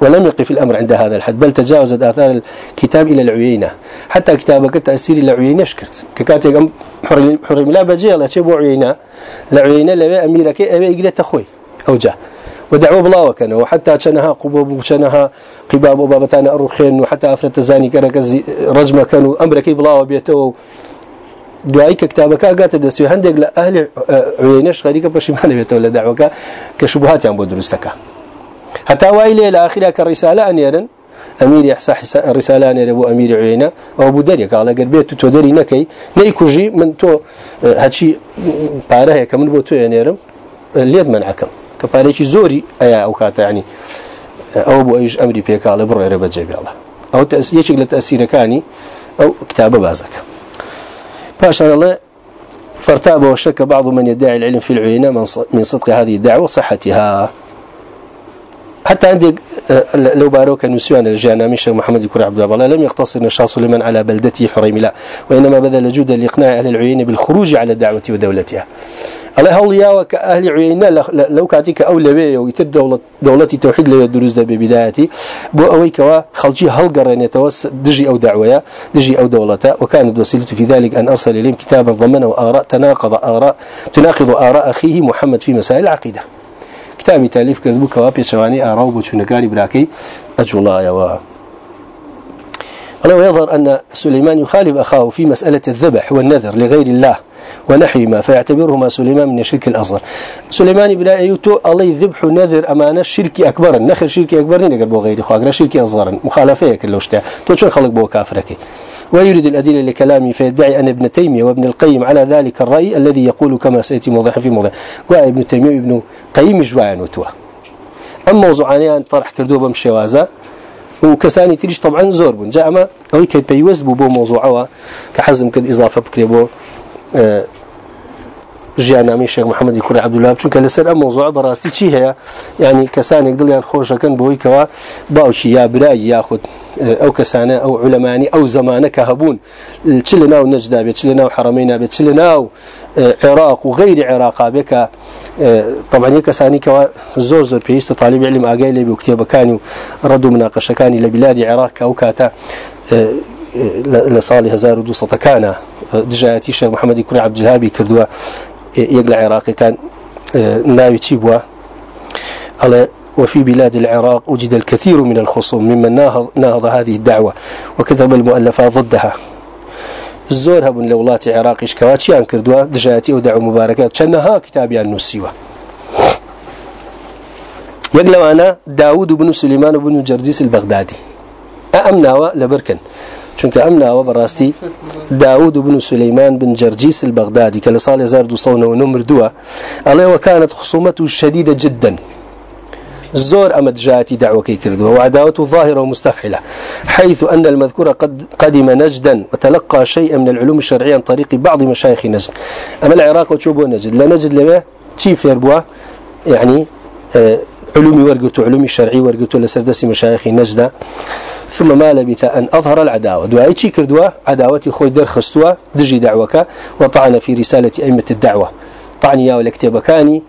ولم يقف الأمر عند هذا الحد بل تجاوزت آثار الكتاب إلى العيينة حتى كتابك تأثير إلى العيينة شكرت ككاتك حرم لا بجي الله شبو عيينة لعيينة لبي أميرك أبي إقلت أخوي أو جاء ودعوة بلا وكان وحتى كانها قبوب وكانها قباب وبابتان أروخين. وحتى أفرت زاني كركز رجمة كانوا. أمرك بلا وبيته دوایی کە کتابەکە گاتە دەستی هەندێک لە ئەهلی عێنەش خەریکە پەشیمانە بێتەوە لە داوەکە کە هەتا وای لێ لە ئاخرا کە ڕیسالە ئەنێرن ئەمیر حسا ڕیسالە ئەنێرە بۆ ئەمیر عێنە ئەو بوو دەرێک ئاڵەگەر بێت تۆ دەری نەکەی نەی کوژی من تۆ هەچی پارە هەیە کە من بۆ تۆ ئەنێرم لێت منعەکەم کە پارێکی زۆری ئەیە ئەو کاتانی ئەو بۆ ئەوش ئەمری پێکاڵە بڕێرە بەجێبیاڵە ئەو یەکێک لە تەسیرەکانی ئەو کتابە بازەکە باشا الله. فارتأب وشك بعض من يدعي العلم في العينة من صدق هذه الدعوة وصحتها حتى عندك لو باروك نسيان الجانا شيخ محمد كرة عبد الله. لم يقتصر نشاط سليمان على بلدته حريم لا. وإنما بذل جهدا لإقناع أهل العيين بالخروج على الدعوة ودولتها. الله هوليا وكأهل عيينا لو كاتيك أولى بي ويتر دولة دولتي توحيد لي الدروز ده ببدايتي بو أويك وخلجي هلقر يتوس دجي أو دعوة دجي أو دولة وكانت وسيلته في ذلك أن أرسل إليهم كتابا ضمنه آراء تناقض آراء تناقض آراء أخيه محمد في مسائل العقيدة. تاليف كذبو كوابي شواني آراء بوشنقاري براكي أجو الله يا ولو يظهر أن سليمان يخالف أخاه في مسألة الذبح والنذر لغير الله ونحوهما فيعتبرهما سليمان من الشرك الأصغر. سليمان بن أيوتو الله ذبح نذر أمانة شرك أكبر نخر شرك أكبر نقر بو غير خواقر شرك أصغر مخالفة كلوشتا. تو شو خلق بو كافرك؟ ويريد الأدلة لكلامه فيدعي أن ابن تيمية وابن القيم على ذلك الرأي الذي يقول كما سيأتي موضحا في موضع قال ابن تيمية وابن قيم جوايا نوتوا أما موضوعانيان طرح كردوه بمشوازة وكساني تريش طبعا زور بون جاء ما أو كي بيوز بو موضوعه كحزم كد إضافة بكريبو. ژیانامی شێخ محەممەدی کوری عبدولاب چونکە لەسەر ئەم مۆزوع بەڕاستی چی هەیە؟ ینی کەسانێک دڵیان خۆشەکەن بۆی کەوا باوکی یا برایی یاخود ئەو کەسانە ئەو علەمانی ئەو زمانە کە هەبوون. چ لە ناو نەجدا بێت چ لە ناو حرەمەی نابێت چ لە ناو عێراق و غیری عێراقا بێکە طبعا کەسانی کەوا زۆر زۆر پێویستە طالب علم ئاگای لێ بێ کتێبەکانی و ڕەد و مناقەشەکانی لە بلادی عێراق ئەو کاتە لصالح هزار ودوسة كان دجاتي شيخ محمد يكون عبد الهابي يقلع عراقي كان ناوي تشيبوا على وفي بلاد العراق وجد الكثير من الخصوم ممن ناهض, ناهض هذه الدعوة وكتب المؤلفات ضدها. زور هبون لولات عراقي شكواتشيان كردوا دجاتي ودعو مباركات. شنها كتابيان نسيوا يقلوا أنا داود بن سليمان بن جرجيس البغدادي. أأمنا لبركن. چونکە ئەم ناوە بەڕاستی داود بن سليمان بن جرجيس البغدادي كلا صال يزار دو صونة ونمر دوا عليه وكانت خصومته شديدة جدا زور أمد جاتي دعوة كي كردوها وعداوته ظاهرة ومستفحلة حيث أن المذكور قد قدم نجدا وتلقى شيئا من العلوم الشرعية عن طريق بعض مشايخ نجد. أما العراق وتشوبوا نجد؟ لا نجد لما تشيف يربوا يعني آه علومي ورقته علومي الشرعي ورقته لسردسي مشايخ نجدة. ثم ما لبث أن أظهر العداوة. دعاء شي كردوا عداوتي خوي در خستوا دجي دعوك وطعن في رسالة أئمة الدعوة. طعن يا الكتاب كاني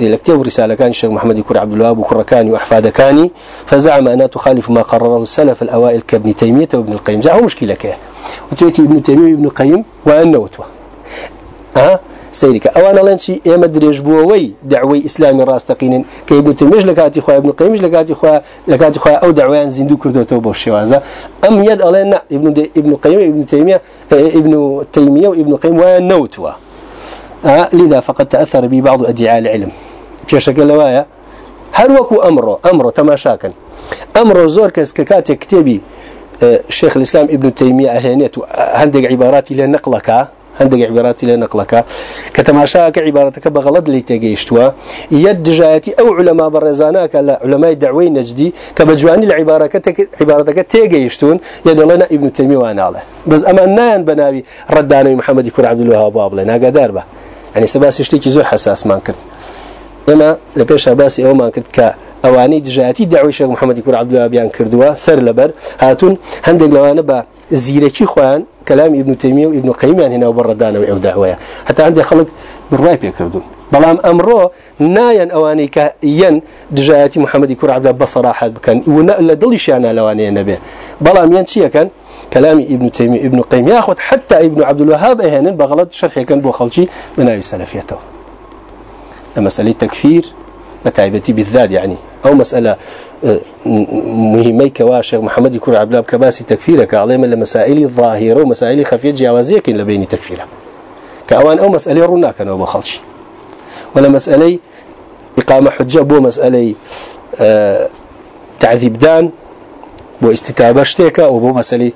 الكتاب رسالة كان الشيخ محمد يكون عبد الوهاب وأحفاد كاني فزعم أنها تخالف ما قرره السلف الأوائل كابن تيمية وابن القيم. جاءه مشكلة كيه وتأتي ابن تيمية وابن القيم وأنه وتوه ها؟ سيرك. أو أنا لنشي إما دريج بووي دعوي إسلامي راستقين كي ابن تيمية لكاتي خويا ابن قيم لكاتي خويا لكاتي خويا أو دعوان زندو كردو توبو الشوازة أم يد علينا ابن ابن قيم ابن تيمية ابن تيمية وابن قيم ونوتوا. آه لذا فقد تأثر بي بعض أدعاء العلم. كيشك لوايا؟ هل وكو أمره أمره تماشاكا أمره زور كسككات كتبي شيخ الإسلام ابن تيمية أهانيت هندق عبارات هندق عبارات إلى نقلك كتماشاك عبارتك بغلط اللي تجيشتوا يد جايتي أو علماء برزاناك. لا علماء الدعوي نجدي. كبجواني العبارتك عبارتك تجيشتون يد لنا ابن تيمية وأنا على بس أما نان بنابي. رداني محمد يكون عبد الوهاب باب لنا قدر به يعني سباس يشتكي زور حساس ما كرت إما لبيش باسي أو ما كرت ك ئەوانەی دژاتی داوای شێخ محەممەدی کوور عبدوابیان کردووە سەر لەبەر هاتون هەندێک لەوانە بە زيركي خوان كلام ابن تيمية وابن قيم يعني هنا وبردانا أو دعوة حتى عندي خلق بالرأي بيكردون بلام أمره ناين أوانيك ين دجاياتي محمد يكون عبد بصراحة بكان ولا دلش أنا لواني النبي بلام ين شيء كان كلام ابن تيمية ابن قيم ياخذ حتى ابن عبد الوهاب اهنا بغلط شرح كان بو من أي سلفيته مسألة تكفير بتعبتي بالذات يعني أو مسألة آه، مهمة كواشق محمد يكون الله كباسي تكفيرك عليهم لمسائل ظاهرة ومسائل خفية جوازية كن لبين تكفيرة. كأوان أو مسألة رنا كانوا بخلشي ولا مسألة إقامة حجة بو مسألة آه، تعذيب دان بو استتابة شتيكا وبو مسألة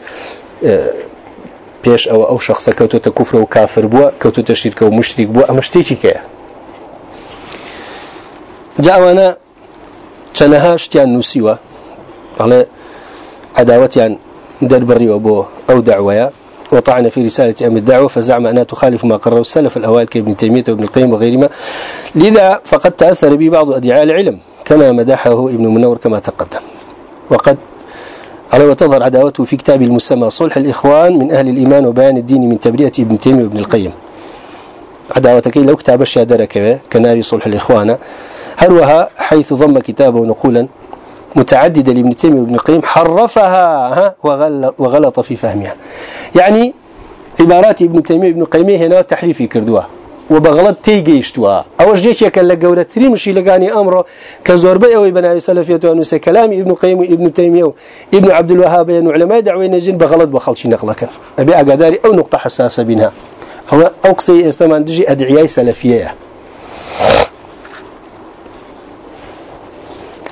بيش أو أو شخص كوتو تكفر وكافر بوا كوتو تشرك ومشرك بوا أما شتيكي كيه جاءنا چەنەها شتیان نووسیوە. بەڵێ عداوتیان دەربڕی وبو أو دعوة وطعن في رسالة أم الدعوة فزعم أنها تخالف ما قرره السلف الأوائل كابن تيمية وابن القيم وغيرهما. لذا فقد تأثر به بعض أدعاء العلم كما مدحه ابن منور كما تقدم. وقد على وتظهر عداوته في كتاب المسمى صلح الإخوان من أهل الإيمان وبيان الدين من تبرئة ابن تيمية وابن القيم. عداوتك لو كتاب الشهادة كناري صلح الإخوان. هروها حيث ضم كتابه نقولا متعددة لابن تيمية وابن القيم حرفها وغلط في فهمها. يعني عبارات ابن تيمية وابن القيم هنا تحريفي كردوها وبغلط تيجيشتوا أول شيء كان لجورة تري مشي لقاني أمره. كزوربة أو ابن سلفية وأنه كلام ابن قيم وابن تيمية وابن عبد الوهاب أنه علماء دعوة نجين بغلط بخلشي نقلك. أبي أقداري أو نقطة حساسة بينها. هو أقصي استمان دجي سلفية.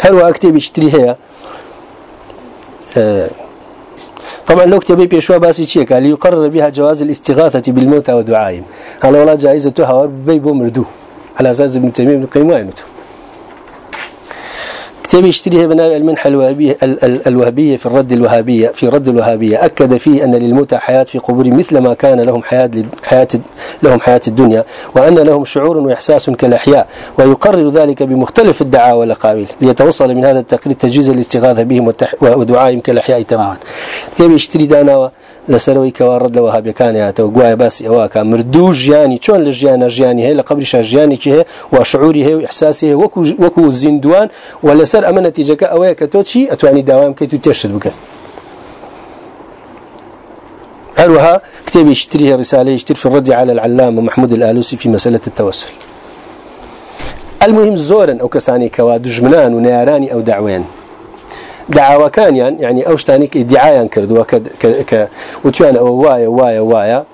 هل هو أكتب يشتري هي آه، طبعا لو كتبي بيشوا باسي تشيك قال يقرر بها جواز الاستغاثة بالموتى ودعائهم هل ولا جائزتها بيبو مردو على أساس ابن تيمية بن قيم وينته كتاب يشتريها بناء المنحة الوهابية, الوهابية في الرد الوهابية في رد الوهابية. أكد فيه أن للموتى حياة في قبور مثل ما كان لهم حياة حياة لهم حياة الدنيا وأن لهم شعور وإحساس كالأحياء. ويقرر ذلك بمختلف الدعاوى والأقاويل ليتوصل من هذا التقرير تجويز الاستغاثة بهم ودعائهم كالأحياء تماما. كتاب يشتري دانا لسروي كوارد لو هابي كان يا تو جواي بس أواك مردو جياني شون لجيانا جياني هي؟ لقبر جياني كه وشعوري هي وإحساسي هي. وكو وكو الزندوان ولا سر أما نتيجة كأويا كتوتشي أتواني دوام كي تتشد بك هروها كتاب يشتري رسالة يشتري في الرد على العلامة محمود الآلوسي في مسألة التوسل. المهم زورا أو كساني كوا دجمنان ونيراني أو دعوان دعاوى كان يعني يعني أوش تاني ادعاء كردوا ك ك وتيان أو وايا وايا وايا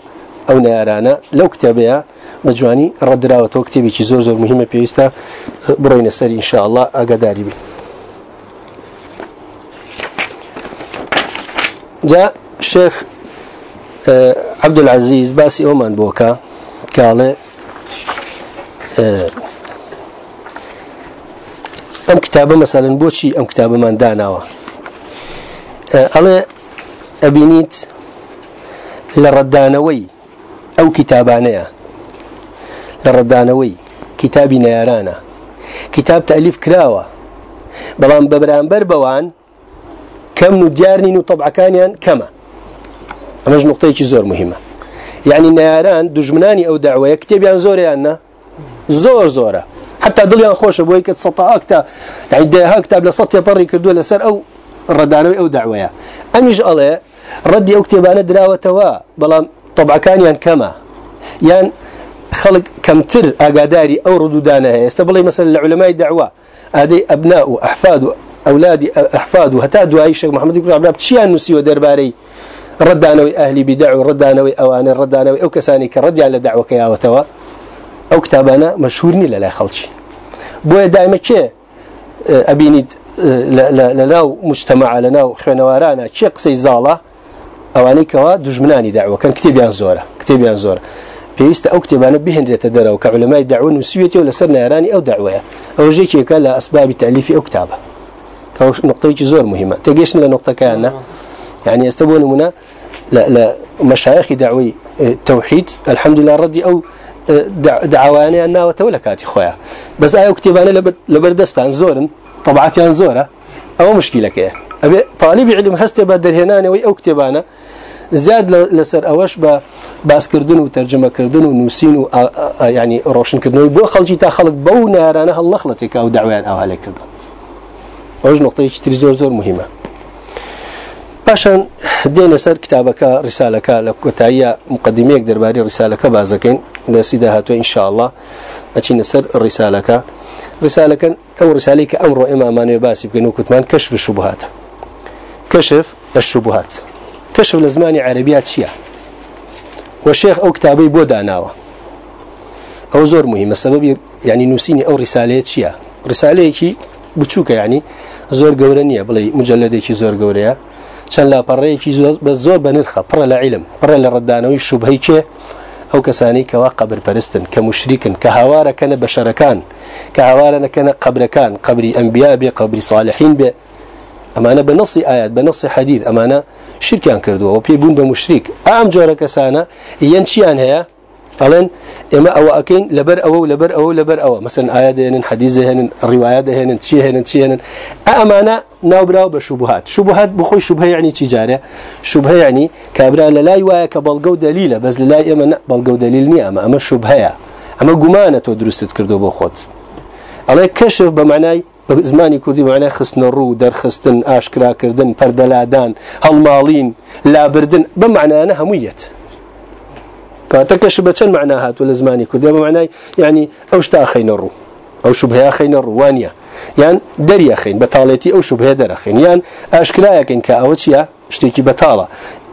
أو نيرانا لو كتبها مجواني رد راوة وكتبي شي زور زور مهمة بيستا بروين سري إن شاء الله أقداري بي جاء شيخ آه، عبد العزيز باسي أومان بوكا قال آه، أم كتابة مثلا بوشي أم كتابة من داناوا. الله أبينيت لردانوي أو كتابانيا لردانوي كتابي نيرانا كتاب تأليف كراوة. بلان ببران بربوان كم نجارني طبع كانيان كما. أمج نقطة زور مهمة. يعني نيران دجمناني أو دعوة كتاب يعني زور يعني زور زورة. حتى دليان خوش بوي كت سطا أكتا. يعني ده كتاب لسطيا بري كردو لسر أو ردانوي أو دعوية أميج الله ردي أكتب أنا دراوة توا. بلا طبعا كان يعني كما. يعني خلق كم تر أقاداري أو ردودانها استبلي مثلا العلماء الدعوة هذه أبناء أحفاد أولادي أحفاد هتادوا أي شيخ محمد بن عبد الله تشيان نسي ودرباري ردانوي أهلي بدعو ردانوي أواني ردانوي أو كساني كردي على دعوة كيا وتوا. أو كتابنا مشهورني لا خلشي. بويا دائما كي أبينيد لناو مجتمع لناو خوێنەوارانە چێ قسەی زاڵە ئەوانەی کەوا دژمنانی داوە کەن کتێبیان زۆرە کتێبیان زۆرە پێویستە ئەو کتێبانە بهێنرێتە دەرەوە کە علمای داوە نووسویەتی و لەسەر نارانی ئەو داوەیە ئەو ژێکێکە لە ئەسبابی تەلیفی ئەو کتابە نقطەیەکی زۆر مهمە تەگەشتن لە نقطەکانە يعني استبون منا لا لا مشايخ دعوي توحيد. الحمد لله ردي أو دعواني أنها وتولكاتي خويا بس أيو كتباني لبردستان زورن. طبعاتيان زورة. أو مشكلة كيه أبي طالب علم هست بدر هناني وي أو كتبانا زاد لسر أوش با باس كردن وترجمة كردن ونوسين يعني روشن كردن بو خلجي تا خلق بو نارانا هالنخلتك أو دعوان أو هلك كردن. ئەوش نقطەیەکی تری زۆر زۆر مهمە. پاشان دێنە سەر کتابەکە ریسالەکە لە کۆتاییە مقدمەیەک دەرباری ریسالەکە بازەکەین. دەسی داهاتوە ئینشاءله ئەچینە سەر ریسالەکە. ریسالەکەن ئەو ریسالی کە ئەمڕۆ ئێمامانێ باسی بکەین و کوتمان کەشف شوبهاتە کەشف لە شوبهات کەشف لە زمانی عەربیا چییە؟ وە شێخ ئەو کتابەی بۆ داناوە. ئەو زۆر مهمە. سەبەبی ینی نووسینی ئەو ریسالەیە چییە؟ ریسالەیەکی بچووکە يعني زۆر گەورە نییە بڵێ مجلدێکی زۆر گەورەیە. چەند لاپەڕەیەکی بە زۆر بە نرخە پڕە لە عیلم پڕە لە ڕدانەوەی شوبهەی کێ؟ ئەو کەسانی کەوا قبر پەرستن کە مشریکن کە هاوارەکەنە بەشەرەکان کە هاوارە نەکەنە قبرەکان قبری ئەمبیا بێ قبری صالحین بێ. ئەمانە بە نصی ئايات بە نصی حەدید ئەمانە شرکیان کردووە و پێ بوون بە مشریک. ئام جۆرە کەسانە یەن چیان هەیە؟ ئەڵێن ئێمە ئەوە ئەکەین لەبەر ئەوە و لەبەر ئەوە لەبەر ئەوە. مەسن ئایا دێنن حەدیزە هێنن ڕیواە دەهێنن چی هێنن چی هێنن. ئەمانە ناوبراوە بە شوبهات. شوبهات بخۆی شوبهەیعنی چی جارە؟ شوبهەیعنی کابرا لە لای وایە کە بەڵگە و دەلیلە بەس لە لای ئێمە بەڵگە و دەلیل نییە. ئەمە ئەمە شوبهەیە. ئەمە گومانە تۆ درستت کردو بۆ خۆت. ئەڵێ کەشف بە معنای بە زمانی کوردی معنای خستنە ڕوو دەرخستن ئاشکراکردن پەردەلادان هەڵماڵین لابردن بە معنانە هەمویت كاتكش بچن معناها ولا زماني كده بمعنى يعني اوش تا خين الرو. أو شبهه خين الروانيه يعني دريا خين. بطالتي أو شبهه در خين يعني اشكلا يكن كاوتشيا شتيكي بطاله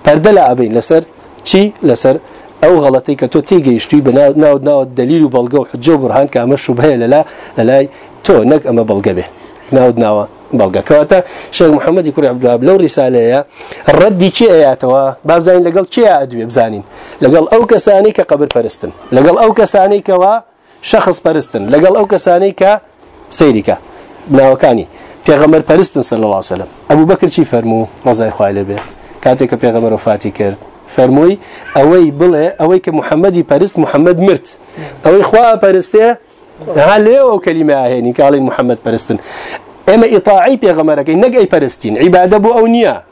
پردلا ابين لسر. چي لسر؟ أو غلطي كتو تيجي يشتي بنا ناو ناو دليل وبلغه برهان كما شبهه لا لا تو نك اما بلغه به ناو ناو بلغا كواتا شيخ محمد يكون عبد الوهاب لو رساله ردي شي اياتوا باب زين لقال شي ادوي بزانين لقال أو كساني كقبر فرستن لقال أو كساني كوا شخص فرستن لقال أو كساني ك سيرك بناوكاني پیغمبر پرستن صلى الله عليه وسلم ابو بكر چی فرمو رضای خوایله به کاته که پیغمبر وفاتی کرد. فرموی اوی بله اوی که محمدی پرست محمد مرت اوی خواه پرسته هل أو كلمه هيني قال محمد پرستن إما إطاعي بيغمرك إنك أي فلسطين عبادة بو أو نيه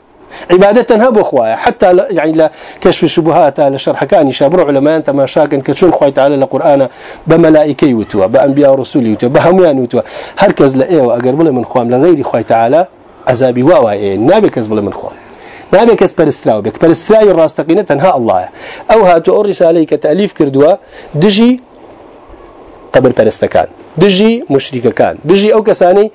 عبادة تنهب خوايا حتى يعني لا كشف الشبهات على شرح كان يشابر علماء أنت ما شاكن كشون خوي تعالى القرآن بملائكة وتوا بأنبياء ورسول وتوا بهميان وتوا هركز لأيه وأقرب من خوام لغير خوي تعالى عذابي واوا إيه. نابي كذب من خوام. نابي كذب برستراو بك. برستراو الراستقينة تنها الله. أو هاتو أرس عليك تأليف كردوا. دجي قبر برستكان دجي مشرككان. دجي أو كساني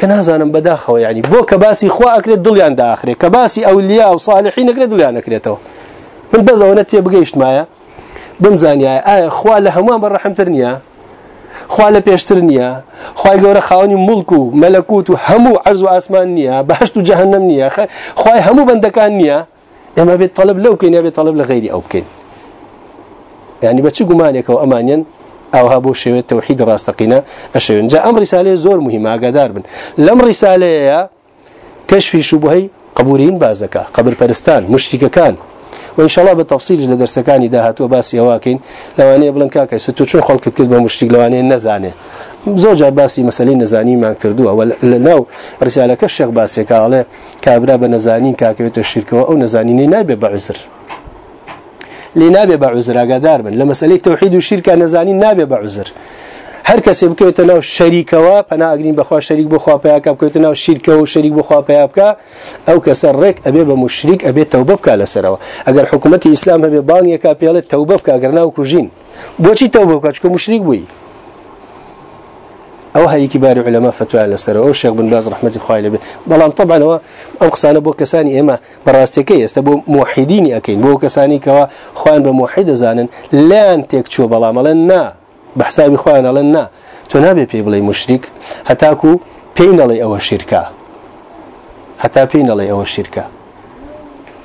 كنازانم بداخو يعني. بو كباسي خوا اكريت دليان داخري كباسي اولياء وصالحين اكريت دليان اكريتو من بزا ونتي بقيشت معايا بمزانيا اي خوا لهمان بالرحم ترنيا خوا لبيشترنيا خوا جورا خاوني ملكو ملكوت همو عرض واسمانيا بحشت جهنمنيا خوا همو بندكانيا اما بالطلب لو كان يبي طلب لغيري أو كان يعني بتشو قمانيك وامانيا أو هابو شوية توحيد راستقينا الشوية جاء أمر رسالة زور مهمة قدار بن. لم رسالة كشف شبهي قبورين بازكا قبر بارستان مشتك كان. وإن شاء الله بالتفصيل لدرس كان إذا هاتوا باسي واكين. لو أنا بلن كاكا ستو شو خلق كتب مشتك لو أنا نزانه زوج باسي مسألين نزاني ما كردوها ولا لو رسالة كشيخ باسي كاله كابرا بنزانين كاكا الشركة أو نزانين لێ نابێ بە عوزراگادار بن. لە مەسلەی تەوحید و شیرکە نەزانی نابێ بە عوزر. هەر کەسێ بکەوێتە ناو شەریکەوە پەناگرین بەخوا شەریک بۆ خواپیاکە بکەوێتە ناو شیرکە و شەریک بۆ خواپیا بکە ئەو کەسە ڕێک ئەبێ بە مشریک ئەبێت تەوبە بکە لەسەرەوە. ئەگەر حکوومەتی ئیسلام هەبێ بانگیەکە پێڵێت تەوبە بکە گەر ناو کوژین. بۆچی تەوبە بکە؟ چکە مشریک بووی. أو هي كبار علماء فتوى على سر أو الشيخ بن باز رحمة الله عليه. بلان طبعا هو أو قسانه بو كساني إما براستكي استبو موحدين اكين بو كساني كوا خوان بموحد زانن. لا انتك شو بلا ملنا. بحساب خوان لنا. تنابي بي بلاي مشرك. هتاكو بين لي أو الشركة حتى بين لي أو الشركة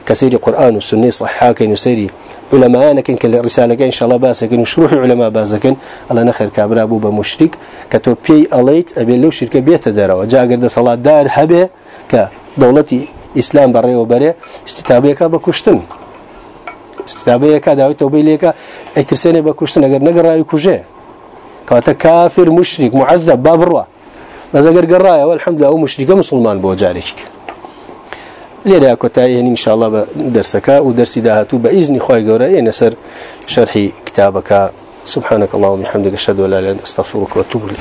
كثير قرآن والسنة صحاح كان يسيري علماء أنا كن كل رسالة إن شاء الله باسكن وشروح علماء باسكن الله نخير كابر أبو بمشرك كتو بي أليت أبي لو شركة بيت دارا وجاء قرد صلاة دار هبه كدولة إسلام بري وبري استتابية كبكشتن استتابية كداوي توبي ليك أترسني بكشتن أجر نقرأ يكوجه كواتا كافر مشرك معذب باب الروا ماذا قرأ والحمد لله مشرك مسلمان بوجارك لێرا کۆتاییێنی انشاءله بە دەرسەکە و دەرسی داهاتوو بە ئیزنی خۆی گەورە. ئێنە سەر شەرحی کتابەکە. سبحانك اللهم وبحمدك أشهد أن لا إله إلا أنت أستغفرك وأتوب إليك.